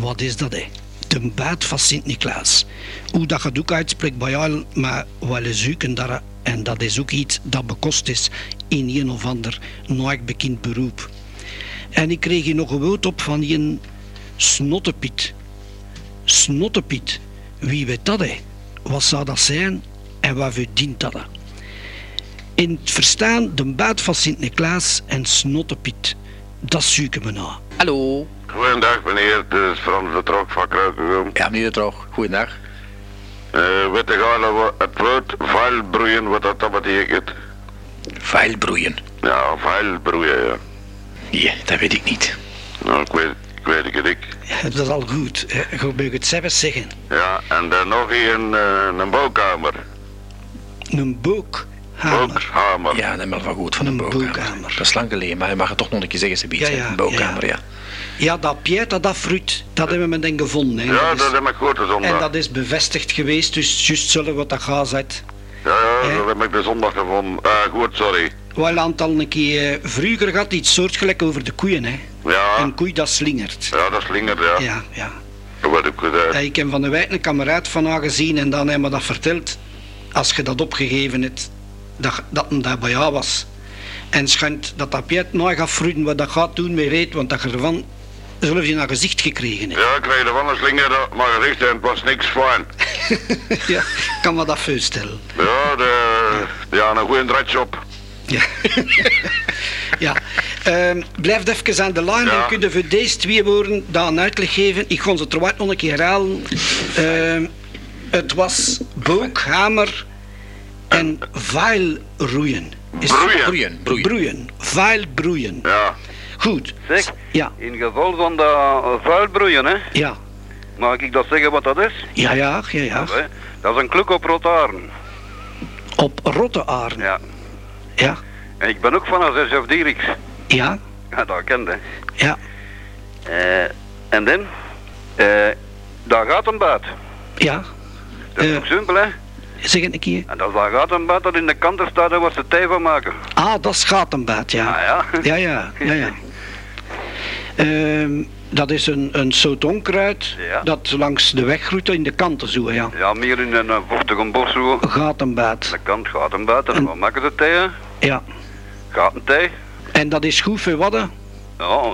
wat is dat, hè? De baat van Sint-Niklaas. Hoe dat je het ook uitspreekt bij jou, maar wel zoeken daar. En dat is ook iets dat bekost is in een of ander nooit bekend beroep. En ik kreeg hier nog een woord op van een snottepiet. Snottepiet. Wie weet dat, hè? Wat zou dat zijn en waarvoor dient dat? In het verstaan de baat van Sint-Niklaas en snottepiet. Dat zoeken we na. Hallo. Goedendag meneer, het is Frans de Trok van Kruikenboom. Ja, meneer de Trog. Goedendag. Uh, weet je gaan wat het woord vuilbroeien, wat dat, dat betekent? Vuilbroeien. Ja, vuilbroeien, ja. Ja, dat weet ik niet. Nou, ik weet, ik weet het niet. Ja, dat is al goed. Goed, moet ik het zelf zeggen. Ja, en dan nog een, uh, een bouwkamer. Een bookhamer. Bookhamer. Ja, dat is wel van goed van een, Een. Dat is lang geleden, maar je mag het toch nog een keer zeggen, Sebiet. Ja, ja, een bouwkamer, ja. Ja, dat Piet, dat afruit, dat hebben we dan gevonden. Hè. Ja, Dat is- dat heb ik de en zondag. dat is bevestigd geweest, dus juist zullen wat dat gaat zet. Ja, ja, dat heb ik de zondag gevonden. Ah, goed, sorry. Wel aan het al een keer eh, vroeger gehad iets soortgelijk over de koeien. Hè. Ja, Een koei dat slingert. ja dat slingert, ja. Ja, ja. Dat weet ik. Eh, Ik heb van de wijk een kameraad van haar gezien en dan hebben we dat verteld. Als je dat opgegeven hebt, dat, dat daar bij jou was. En schijnt dat dat Piet nooit gaat vroegen wat dat gaat doen met reet, want dat je ervan zelfs in haar gezicht gekregen hebt. Ja, ik kreeg ervan een slinger, dat- maar gezegd en het was niks fijn. Ja, kan me dat voorstellen. Ja, de, ja een goede dratje op. Ja. ja. Ehm, blijf even aan de lijn. Ja. Dan kunnen we deze twee woorden daar een uitleg geven. Ik ga ze terwijl nog een keer herhalen. Ehm, het was bookhamer en vuilroeien. Is het? Broeien. Broeien, broeien. Broeien. Vuilbroeien. Ja. Goed. Zeg, Ja, in geval van dat uh, vuilbroeien, hè, ja. mag ik dat zeggen wat dat is? Ja, ja, ja, ja. Dat is een kluk op rotaren. Op Rottearen. Ja. Ja, En ik ben ook van een of Dieriks. ja, Ja, dat kende. ja, Eh en dan, eh daar gaat een buit. ja. Dat is Eh. ook simpel, hè? Zeg het een keer. En dat daar gaat een buit dat in de kanten staat wat ze thee van maken. Ah, dat is gatenbaat, ja. Ah ja. Ja, ja, ja, ja. Ehm, dat is een, een soort onkruid Ja. dat langs de weg groeit in de kanten zo, ja. Ja, meer in een uh, vochtige bos zo. Gatenbaat, de kant gaat een buit en En- wat maken ze thee, ja. Gaat een thee. En dat is goed voor wadden? Ja,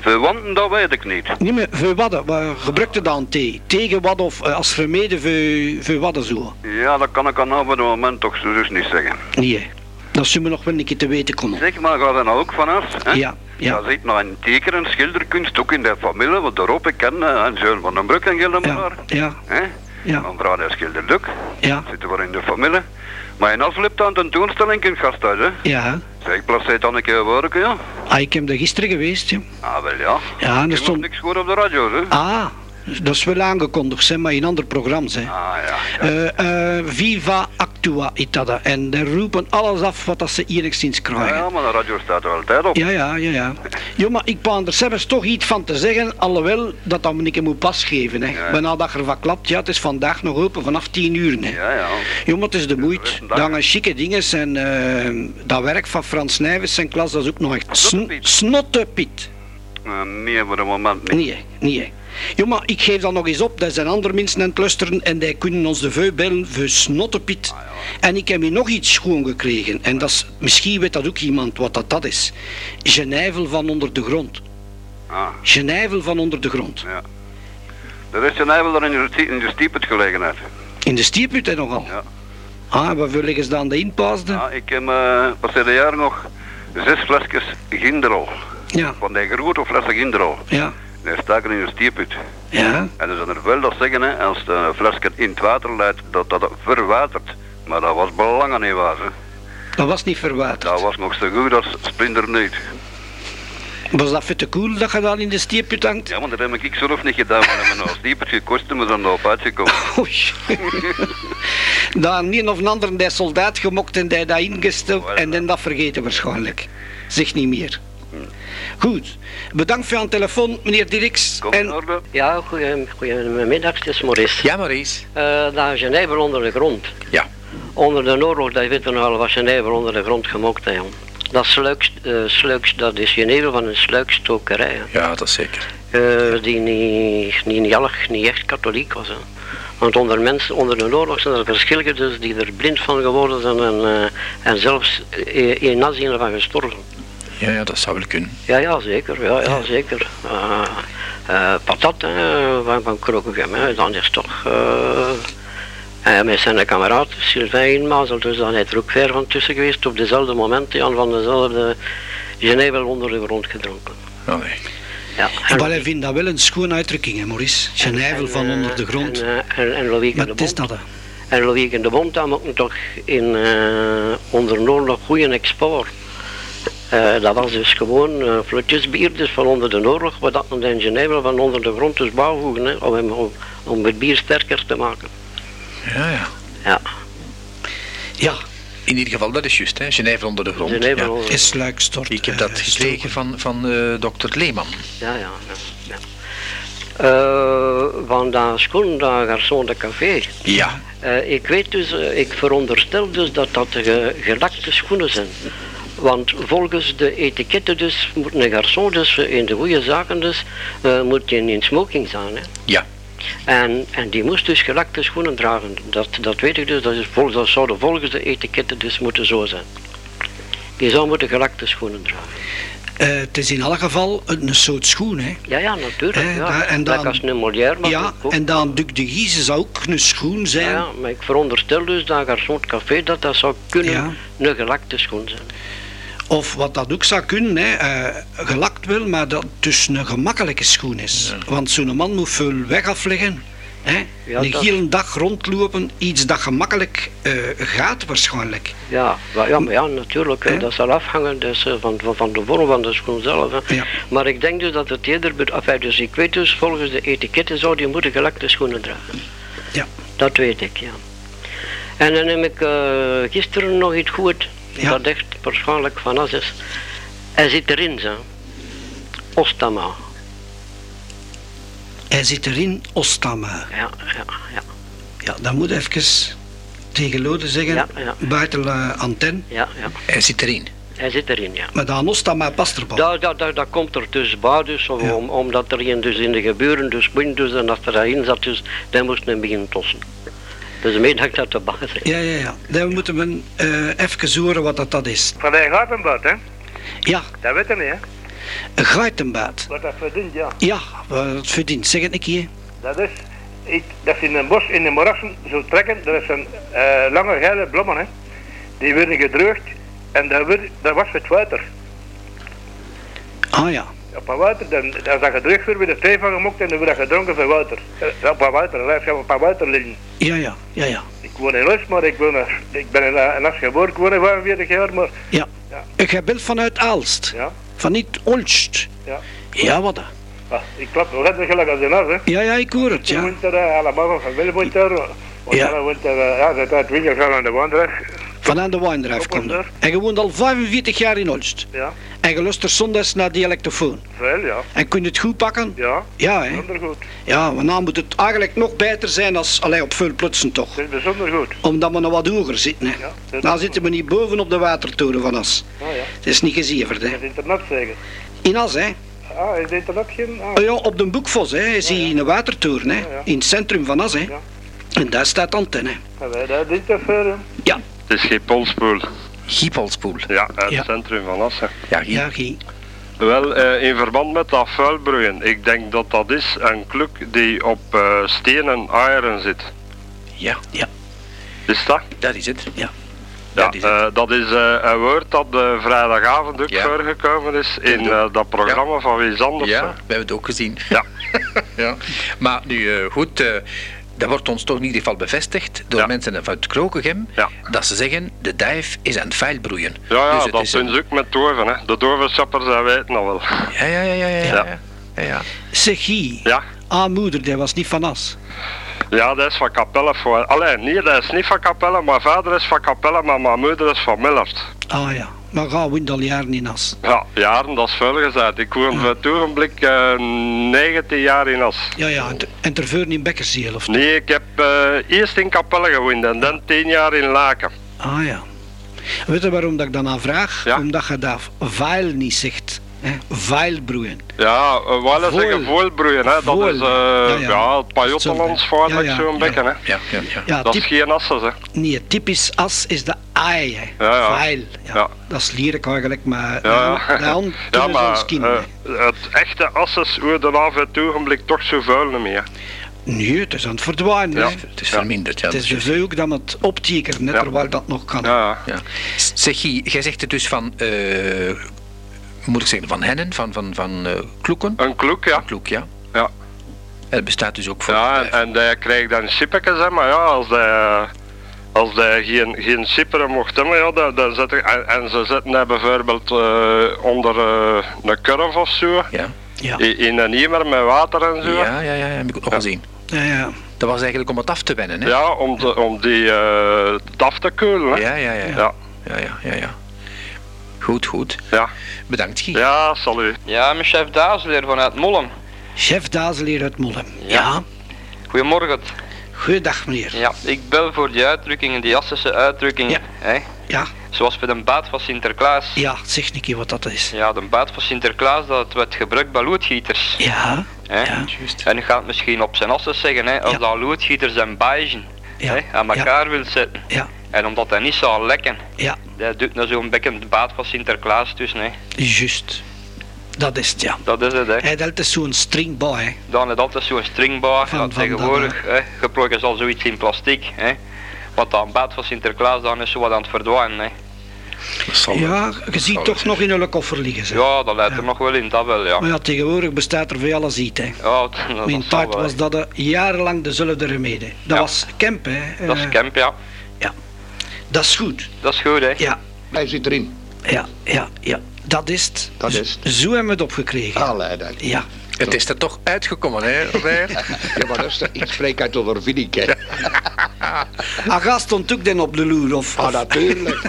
verwanten dat weet ik niet. Niet meer voor wadden, maar gebruikt het dan thee? Tegen wadden of eh, als vermeden voor, voor wadden zo? Ja, dat kan ik aan het moment toch zo dus niet zeggen. Nee. Dat zullen we nog wel een keer te weten komen. Zeg maar, gaat er nou ook vanaf? Hè? Ja, ja. Ja, zit nou een teken en schilderkunst ook in de familie, want daarop ik ken eh, en Zeun van den Broek en Ja, Gillemar. ja, Hè? ja, Mijn vrouw is schilderduk, ja, zitten we in de familie. Maar in Aslip aan tentoonstelling in het gasthuis, hè? ja. Zeg, placeer dan een keer woorden, ja? Ah, ik heb er gisteren geweest, ja. Ah, wel ja. Ja, en er stond... niks gehoord op de radio, hè? Ah, dat is wel aangekondigd, hè, maar in andere programma's, hè. Ah, ja. Eh, eh, Viva Actua hè. En die roepen alles af wat dat ze enigszins krijgen. ja, maar de radio staat er altijd op. Ja, ja, ja, ja. Jo, maar ik paan er zelfs toch iets van te zeggen, alhoewel dat dat keer moet pasgeven. Hè. Ja. Bijna dat er wat klapt, ja, het is vandaag nog open vanaf 10 uur. Hè. Ja, ja. Jo, maar het is de moeite. best een chique dingen en eh, dat werk van Frans Nijvers zijn klas, dat is ook nog echt sn Snottepiet. snottepiet. Uh, nee, voor de moment niet. Nee, nee. hè. Jo, maar ik geef dat nog eens op, daar zijn andere mensen aan het luisteren en die kunnen ons de veu bellen voor snottepiet. En ik heb hier nog iets schoon gekregen en dat is, misschien weet dat ook iemand wat dat, dat is. Genijvel van onder de grond. Ah, Genijvel van onder de grond. ja. Er is een eivel daar in de, in de stiepet gelegenheid. In de stierput hè, nogal. Ja. Ah, waarvoor liggen ze dan de inpaasde? Ja, ik heb uh, passeerde jaar nog zes flesjes ginderol. Ja, Van die grote flessen ginderol. ja, Die staken in de stierput. ja. En er zijn er veel dat zeggen, hè, als de flesje in het water leidt, dat dat verwatert. Maar dat was belangen niet waar. Hè. Dat was niet verwaterd. Dat was nog zo goed als splinter niet. Was dat vette cool dat je dan in de stierput hangt? Ja, maar dat heb ik zelf niet gedaan. We hebben nou stiepert gekost en we zijn erop uitgekomen. Oei. Dan een of een ander die soldaat gemokt en die dat ingestopt en dan dat vergeten waarschijnlijk. Zeg niet meer. Goed. Bedankt voor aan telefoon, meneer Dirks. Komt En orde? Ja, goeie- goedemiddag, het is Maurice. Ja, Maurice. Eh dat Genève onder de grond. Ja. Onder de oorlog, dat weten we al, was Genève onder de grond gemokt. Hè, jong. Dat sluiks, eh, sluiks, dat is Genève van een sluikstokerij. hè. Ja, dat is zeker. eh, die, niet, die niet, erg, niet echt katholiek was. Hè. Want onder mensen, onder de oorlog zijn er verschillen dus die er blind van geworden zijn en, eh, en zelfs in nazi ervan gestorven. Ja, ja, dat zou wel kunnen. Ja, ja, zeker. Ja, ja, zeker. Eh, eh, patat hè, van, van dan is toch... eh, eh, met zijn kameraad Sylvain Mazel, dus dan heeft er ook ver van tussen geweest op dezelfde momenten en van dezelfde Genevel onder de grond gedronken. Allee. Ja. Maar hij vindt dat wel een schoon uitdrukking, hè, Maurice. Genijvel en, van eh, onder de grond. En, eh, en, en Loïc maar de het is Bond. dat, hè. En de Bond dan ook toch in, eh onder de oorlog goede export. Eh, dat was dus gewoon eh flutjesbier dus van onder de oorlog, wat dat men in Genève van onder de grond dus bouwvoegen, hè, om, hem- om, om het bier sterker te maken. Ja, ja. Ja, Ja, In ieder geval, dat is juist, hè. Genève onder de grond. Genève ja. onder- is sluikstort. Ik heb eh, dat gekregen van, van eh, dokter Leeman. ja, ja. ja, ja. Eh, van dat schoen, dat garçon de café. Ja. Eh, ik weet dus, ik veronderstel dus dat dat ge- gelakte schoenen zijn. Want volgens de etiketten dus moet een garçon dus eh, in de goede zaken dus eh, moet je in smoking zijn. Hè. Ja. En, en die moest dus gelakte schoenen dragen. Dat, dat weet ik dus, dat, is volgens, dat zouden volgens de etiketten dus moeten zo zijn. Die zou moeten gelakte schoenen dragen. Eh, het is in elk geval een, soort schoen, hè. Ja, ja, natuurlijk. Eh, ja. en dan- als een Molière, maar Ja, ook- en dan Duc de Guise zou ook een schoen Ja, zijn. ja, maar ik veronderstel dus dat garçon café dat dat zou kunnen Ja. een gelakte schoen zijn. Of wat dat ook zou kunnen, hè, eh, gelakt wel, maar dat het dus een gemakkelijke schoen is. Want zo'n man moet veel weg afleggen. Hè? Ja, een dat- hele dag rondlopen, iets dat gemakkelijk eh, gaat waarschijnlijk. Ja, maar, ja, maar ja natuurlijk, hè, dat zal afhangen dus, eh, van, van, van de vorm van de schoen zelf. Hè. Ja. Maar ik denk dus dat het eerder... Enfin, dus ik weet dus, volgens de etiketten zou die moeten gelakte schoenen dragen. Ja. Dat weet ik, ja. En dan heb ik gisteren nog iets goed, Ja. dat echt waarschijnlijk van as is. Hij zit erin, zo. Ostama. Hij zit erin, Ostama. Ja, ja, ja, Ja, dat moet even tegen Lode zeggen, Ja, ja. buiten de antenne. ja, ja. Hij zit erin. Hij zit erin, ja. Maar dan Ostama past er. Dat, dat, dat, dat komt er dus bij, dus, om, Ja. om- omdat er dus in de gebeuren dus wind dus, en als er daarin zat, dus, dan moest men beginnen tossen. Dus mee dat ik dat erbij zeg. Ja, ja, ja. Dan moeten we eh, even horen wat dat, dat is. Van die gatenbad, hè? Ja, Dat weet je niet, hè? een geitenbaat. Wat dat verdient, ja. Ja, wat het verdient. Zeg het een keer. Dat is, dat ze in een bos in de moerassen zo trekken, dat is een eh, lange gele blommen, hè? Die werden gedreugd en daar, werd, daar was het water. Ah ja. Op water, dan, als dat gedreugd werd, werd er thee van gemokt en dan werd dat gedronken van water. Eh, Op water, lijf gaan op het water liggen. Ja, ja, ja, ja. Ik woon in Lus, maar ik, woon, ik ben in, eh, in As geboren, ik woon er 45 jaar, maar Ja. Ja. Ik heb bel vanuit Aalst. ja, Van niet Olst. ja. Ja, wat dan? Ah, ik klap nog net gelijk als in As, hè? Ja, ja, ik hoor het, Je ja. woont er uh, allemaal van er. Want Ja. ja. woont er, eh, ja, dat winkel gaan aan de wandelaar. Van aan de Wijndrijf ons komt er. En je woont al 45 jaar in Olst. Ja, En je luistert zondags naar dialectofoon. veel, ja. En kun je het goed pakken? Ja, Ja, hè. bijzonder goed. Ja, maar dan moet het eigenlijk nog beter zijn als alleen op veel plutsen toch. Het is bijzonder goed. Omdat we nog wat hoger zitten, hè. Ja, dat Dan is zitten we niet boven op de watertoren van As. Ah ja, Het is niet gezeverd, hè. het internet zeggen. In As, hè. Ah, is het internet geen? Ah, Oh ja, op de Boekvos, hè. Is hij in een watertoren, hè. ja. In het centrum van As, hè. Ja. En daar staat antenne. ja, wij- dat is te ver, hè. Ja, Het is geen polspoel. Giepelspoel. Ja, uit Ja. het centrum van Assen. Ja, ja. Wel, eh, in verband met dat vuilbroeien. Ik denk dat dat is een kluk die op eh stenen eieren zit. Ja, ja, Is dat? dat is het. Ja. Ja, dat is het. eh, dat is eh, een woord dat eh, vrijdagavond ook Ja. voorgekomen is in dat programma van Wie is Anders. Ja, we hebben het ook gezien. Ja. ja. Maar nu, eh, goed, eh, dat wordt ons toch in ieder geval bevestigd door Ja. mensen uit Krokegem, Ja. dat ze zeggen, de duif is aan het vuilbroeien. Ja, ja Dus het dat is doen een- ze ook met doven. Hè. De dovensappers, dat weten al wel. Ja, ja, ja, ja, ja. ja. Ja. ja. Ah, moeder, die was niet van As. Ja, dat is van Capelle. Voor... Allee, nee, dat is niet van Capelle. Mijn vader is van Capelle, maar mijn moeder is van Millert. Ah ja, maar gaan we al jaren in As. Ja, jaren, dat is veel gezegd. Ik woon voor het ogenblik eh 19 jaar in As. Ja, ja, en, en ter veur in Bekkersziel, of Nee, ik heb eh, eerst in Capelle gewoond en dan 10 jaar in Laken. Ah ja. Weet je waarom dat ik dan aan vraag? Ja. Omdat je daar vuil niet zegt Hè? Vuilbroeien. Ja, eh, wel eens zeggen Voil. voilbroeien, hè. Dat Voil. is, eh, Ja, ja, ja. het Pajottenlands Zo, vaarlijk ja, ja, zo'n bekken, hè. Ja, ja, ja. Ja, Dat is geen asses, hè. Nee, typisch as is de aai. Hè. Ja, ja. Vuil. Ja. Ja. Dat is lyric eigenlijk, maar Ja, de hand ja maar eh, het echte asses worden af en toe ogenblik toch zo vuil niet meer. Nee, het is aan het verdwijnen. Ja. Het is verminderd, ja. Het is is dus ook dat het optekenen, net Ja. terwijl dat nog kan. Ja, ja. Zeg, jij zegt het dus van, eh, hoe moet ik zeggen, van hennen, van, van, van eh, kloeken? Een kloek, ja. Van kloek, ja. Ja. En het bestaat dus ook voor... Ja, en, en die krijgt dan sippetjes, hè, maar ja, als die, als die geen, geen sipperen mocht hebben, ja, dan, dan zet ik, en, en ze zetten bijvoorbeeld eh, onder eh, een kurf of zo, ja. Ja, in, in een emmer met water en zo. Ja, ja, ja, heb ik ook nog gezien. ja, ja. Dat was eigenlijk om het af te wennen, hè? Ja, om, de, om die eh het af te koelen. Hè. ja, ja, ja. ja. Ja. ja, ja, ja, ja. Goed, goed. Ja, Bedankt, Guy. ja, salut. Ja, mijn chef Dazeleer vanuit Mollem. Chef Dazeleer uit Mollem. Ja. Ja. Goedemorgen. Goeiedag meneer. Ja, ik bel voor die uitdrukkingen, die Assische uitdrukkingen. Ja. Hè? Ja, Zoals bij de baat van Sinterklaas. ja, zeg een keer wat dat is. Ja, de baat van Sinterklaas dat werd gebruikt bij loodgieters. Ja, Hè? ja, En je gaat misschien op zijn asses zeggen, hè, als Ja. dat loodgieters en beigen Ja. hè, aan elkaar wil zetten. ja, En omdat hij niet zou lekken, ja, dat doet nou zo'n bekken de baat van Sinterklaas tussen. Hè. juist. Dat is het, ja. Dat is het, hè. Hij had is zo'n stringbouw, hè. Dan is altijd zo'n stringbaar. Van- Ja, van tegenwoordig, hè, gebruiken ze al zoiets in plastic. Hè. Want aan baat van Sinterklaas dan is zo wat aan het verdwijnen. Hè. Ja, je ziet toch nog in een koffer liggen, zeg. Ja, dat leidt Ja. er nog wel in, dat wel, ja. Maar ja, tegenwoordig bestaat er voor alles iets, hè. Ja, dat, dat In tijd was dat eh, jarenlang dezelfde remedie. Dat Ja. was camp, hè. Dat is Eh, camp, ja. dat is goed. Dat is goed, hè. Ja, Hij zit erin. ja, ja, ja. Dat is het. Dat Zo- is het. Zo hebben we het opgekregen. Allee, dan. Ja. Het is er toch uitgekomen, hè, Robert? Ja, maar dat is, ik spreek uit ondervinding, hè. Aga stond ook dan op de loer, of... Ah, of- natuurlijk.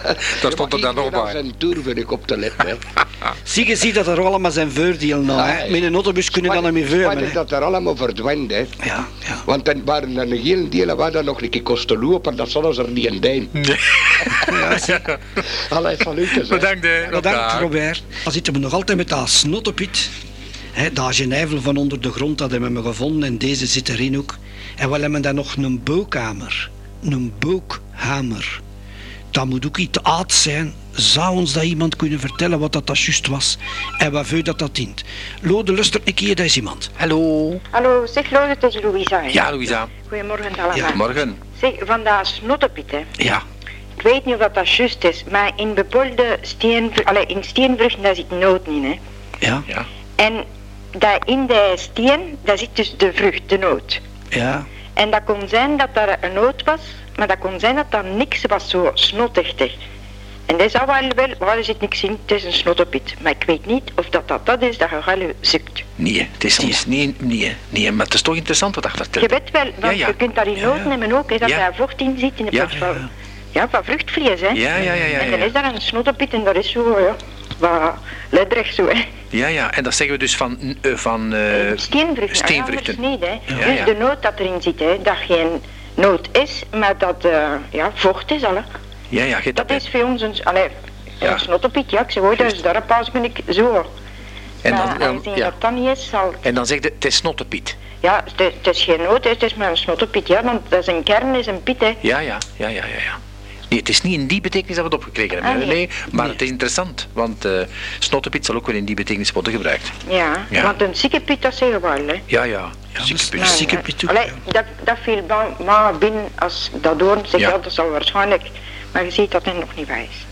Daar stond er dan nog bij. zijn toer vind ik op te letten, hè. Zie, je ziet dat er allemaal zijn voordeel nou, hè. Ah, Met een autobus kunnen we dan niet meer hè. dat er allemaal verdwijnt, hè. Ja, ja. Want dan waren er een hele delen waar dan nog een keer kosten lopen, dat zullen ze er niet in deen. Allee, salutjes, hè. Bedankt, hè. Bedankt. Robert. Dan zitten we nog altijd met dat snottepiet. Hè, dat genijvel van onder de grond, dat hebben we gevonden. En deze zit erin ook. En we hebben dan nog een bookhamer. Een bookhamer. Dat moet ook iets oud zijn. Zou ons dat iemand kunnen vertellen wat dat, dat juist was? En waarvoor dat dat dient? Lode, luistert een keer, dat is iemand. Hallo. Hallo, zeg Lode, het is Louisa. hè? Ja, Louisa. Goedemorgen allemaal. Ja, Morgen. Zeg, van dat snottepiet, hè. Ja, Ik weet niet of dat, juist is, maar in bepaalde steen, allee, in steenvruchten daar zit noot in, hè. ja, Ja. En dat in de steen, daar zit dus de vrucht, de noot. ja. En dat kon zijn dat daar een noot was, maar dat kon zijn dat dat niks was, zo snotachtig. En dat zou wel wel, waar er zit niks in, het is een snottepiet. Maar ik weet niet of dat dat, dat is dat je wel zoekt. Nee, het is niet, nee, nee, nee, maar het is toch interessant wat Je vertelt. weet wel, want Ja, ja. je kunt daar in noot nemen ook, hè, dat Ja. daar vocht in zit in de Ja. plaats van, ja, van vruchtvlees, hè. Ja, ja, ja, ja. En dan is daar een snottepiet en dat is zo, ja, wat ledderig zo, hè. ja, ja. en dat zeggen we dus van... eh, van eh, steenvruchten, steenvruchten. en anders niet, hè. Ja, dus ja. de noot dat erin zit, hè, dat geen noot is, maar dat, ja, vocht is al, hè. ja, ja, je Dat dat is voor ons een, allee, Ja. een snottepiet, ja, ik zeg, hoor, dus daar pas ben ik zo. En maar dan, dan- aangezien ja. dat dat niet is, zal, en dan zeg je, het is snottepiet. ja, het is, het is geen noot, hè, het is maar een snottepiet, ja, want dat is een kern, is een piet, hè. Ja, ja, ja, ja, ja. ja. Nee, het is niet in die betekenis dat we het opgekregen hebben. Ah, nee. nee. maar het is interessant, want eh snottepiet zal ook wel in die betekenis worden gebruikt. Ja, Ja. want een ziekenpiet, dat zeggen we wel, hè. Ja, ja. Ziekenpiet ja. ook, Allee, dat, dat viel maar binnen als dat door zeg Ja. dat zal waarschijnlijk, maar je ziet dat hij nog niet bij is.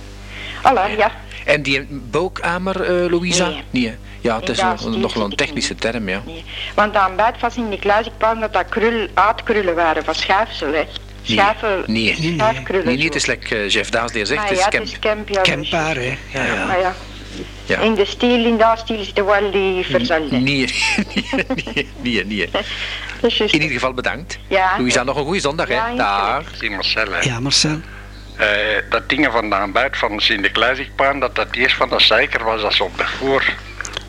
Alla, ja. En die boukamer, eh Louisa? Nee. hè? Ja, het is een- nog wel een technische niet. term, ja. Nee. Want aan buiten van Sint-Niklaas, ik wou dat dat krul, aardkrullen waren van schaafsel, hè. Schaafel, Nee, nee, schaafkrullen. nee, het is lekker uh, Jeff Daasleer zegt, Maar het ja, is camp. is camp, ja. Campaar, hè. Ja, ja. Maar ja, Ja. in de stiel, in dat stiel zitten wel die verzelde. Nee, nee, nee, nee. Dat is. In ieder geval bedankt. Ja. Louisa, nog een goede zondag, Ja, hè. Zie Marcel, hè. Ja, Marcel. Eh, dat ding van de aanbuit van Sint-Niklaasipaan, dat dat eerst van de suiker was als op de voer.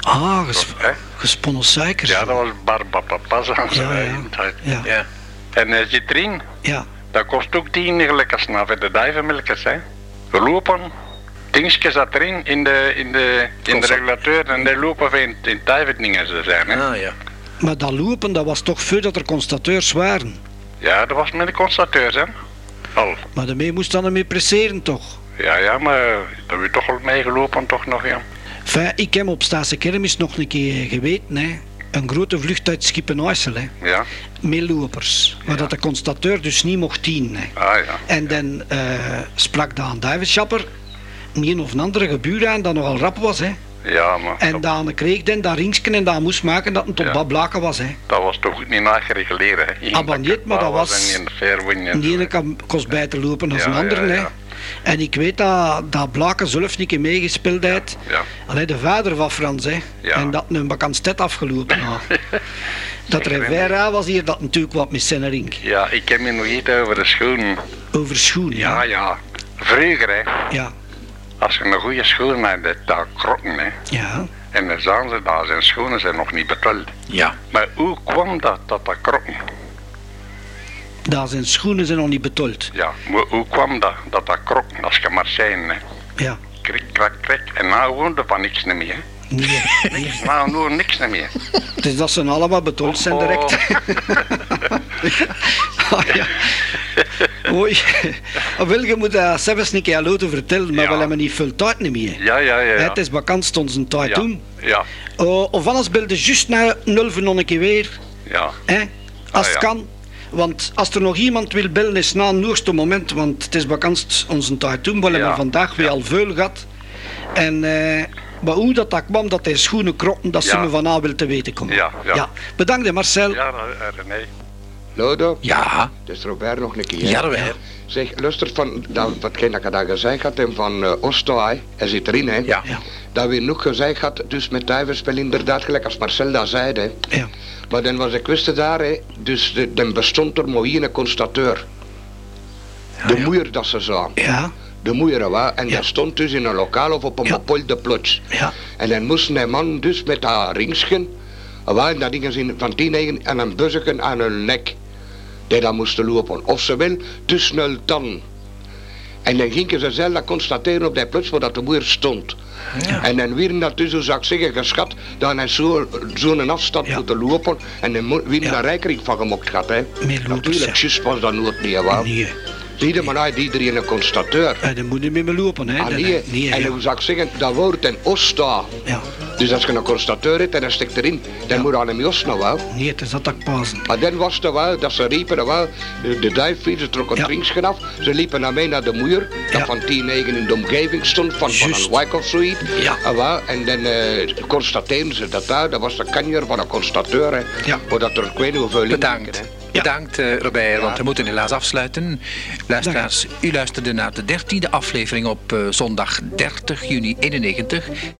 Ah, ges Hè? gesponnen suiker. Ja, dat was Barbapapas aan Ja, zijn ja. Ja, Ja. En uh, citrin, ja. Dat kost ook 10 gelijk als na de duivenmelkers, hè. Gelopen, dingetje zat erin in de, in de, in de regulateur en de lopen we in, in Tuiverdingen ze zijn. Hè? Ah ja. Maar dat lopen, dat was toch voordat er constateurs waren. Ja, dat was met de constateurs, hè? Al. Maar daarmee moest dan ermee presseren toch? Ja, ja, maar daar heb je toch al meegelopen, toch nog, ja. Enfin, ik heb op Staatse Kermis nog een keer geweten, hè. Een grote vlucht uit Schippenhuisel, hè. Ja, Met lopers. Maar dat de constateur dus niet mocht dienen, hè. ah ja. En dan eh, sprak Daan Duivenschapper een of een andere gebuur aan dat nogal rap was, hè. Ja, maar En dan kreeg dan dat ringsken en dat moest maken dat het tot Ja. dat blaken was, hè. dat was toch niet nagereguleerd, hè. Ah, maar niet, dat was- En in de ene kost beter lopen dan Ja, een ja, hè. Ja. En ik weet dat, dat Blaken zelf niet keer meegespeeld heeft. Ja. Allee, de vader van Frans, hè. Ja. En dat een bekend stad afgelopen had. dat er een Vera was hier, dat natuurlijk wat met zijn ring. Ja, ik heb me nog iets over de schoenen. Over schoenen, Ja, ja. Vroeger, hè. Ja, Als je een goede schoen had, dat- dat krokken, hè. ja. En dan zagen ze dat zijn schoenen zijn nog niet betaald. Ja. Maar hoe kwam dat, dat dat krokken? Dat zijn schoenen zijn nog niet betold. Ja, maar hoe kwam dat, dat dat krokken als je maar zijn, hè? Ja. Krik, krak, krik. En nou woonde van niks niet meer. Nee, nee. Nou, nu niks niet meer. Dus dat ze allemaal betold zijn direct. Ah, ja. Oei. Ah, Wel, je moet dat zelfs een keer laten vertellen, maar Ja. we hebben niet veel tijd meer. Ja, ja, ja. Het is bekend stond zijn tijd ja. toen. Ja, Oh, of anders beelden juist na nul van nog een keer weer. ja. Hè? Als Ah, het kan. Want als er nog iemand wil bellen, is na een noorste moment. Want het is bekend onze tijd toen. We hebben Ja. vandaag weer al veel gehad. En, eh, maar hoe dat, dat kwam, dat hij schoenen krotten, dat ze Ja. me van wil te weten komen. Ja, ja. Bedankt hè, Marcel. Ja, eh, René. Lodo, Ja. dat is Robert nog een keer. Ja, Robert. Zeg, luister van dat, watgeen dat ik daar gezegd had en van uh, Ostoai, hij zit erin hè. Ja. Ja. Dat we nog gezegd had, dus met duivenspel inderdaad, gelijk als Marcel dat zei hè. Ja. Maar dan was ik wist daar hè, dus de, dan bestond er maar één constateur. De moeier dat ze zo. Ja. De moeier wel. En Ja. dat stond dus in een lokaal of op een Ja. plots. Ja. En dan moest een man dus met dat ringsken, waar dat dingen zien van tien eigen en een buzzeken aan hun nek. Die dan moesten lopen. Of ze wil tussen hun tanden. En dan gingen ze zelf dat constateren op die plots waar dat de moeder stond. En dan dat dus, hoe zou ik zeggen, geschat, dat hij zo- zo'n afstand Ja. moeten lopen. En dan werden Ja. daar rijkering van gemokt gehad. Hè. Meer lopers, Natuurlijk, ja. juist was dat nooit niet, hè, Nee. Zie je, maar hij iedereen een constateur. Eh, dan moet je met me lopen, hè. Ah, Dat- nee. nee, en ja. hoe zou ik zeggen, dat woord en osta. Ja. Dus als je een constateur hebt en dat stikt erin, dan Ja. moet je aan hem jos nou wel. Nee, het is dat ik pasen. Maar dan was het wel, dat ze riepen er wel, de, duifvier, ze trokken Ja. het af. Ze liepen naar mij naar de moeier, dat Ja. van 10 9 in de omgeving stond, van, een wijk of zoiets. Ja. En, wel, en dan eh constateerden ze dat daar, dat was de kanjer van een constateur. Hè, Ja. Waar dat er, ik weet niet hoeveel Bedankt. Ja. Bedankt eh, Robert, want we moeten helaas afsluiten. Luisteraars, u luisterde naar de dertiende aflevering op eh, zondag 30 juni 91.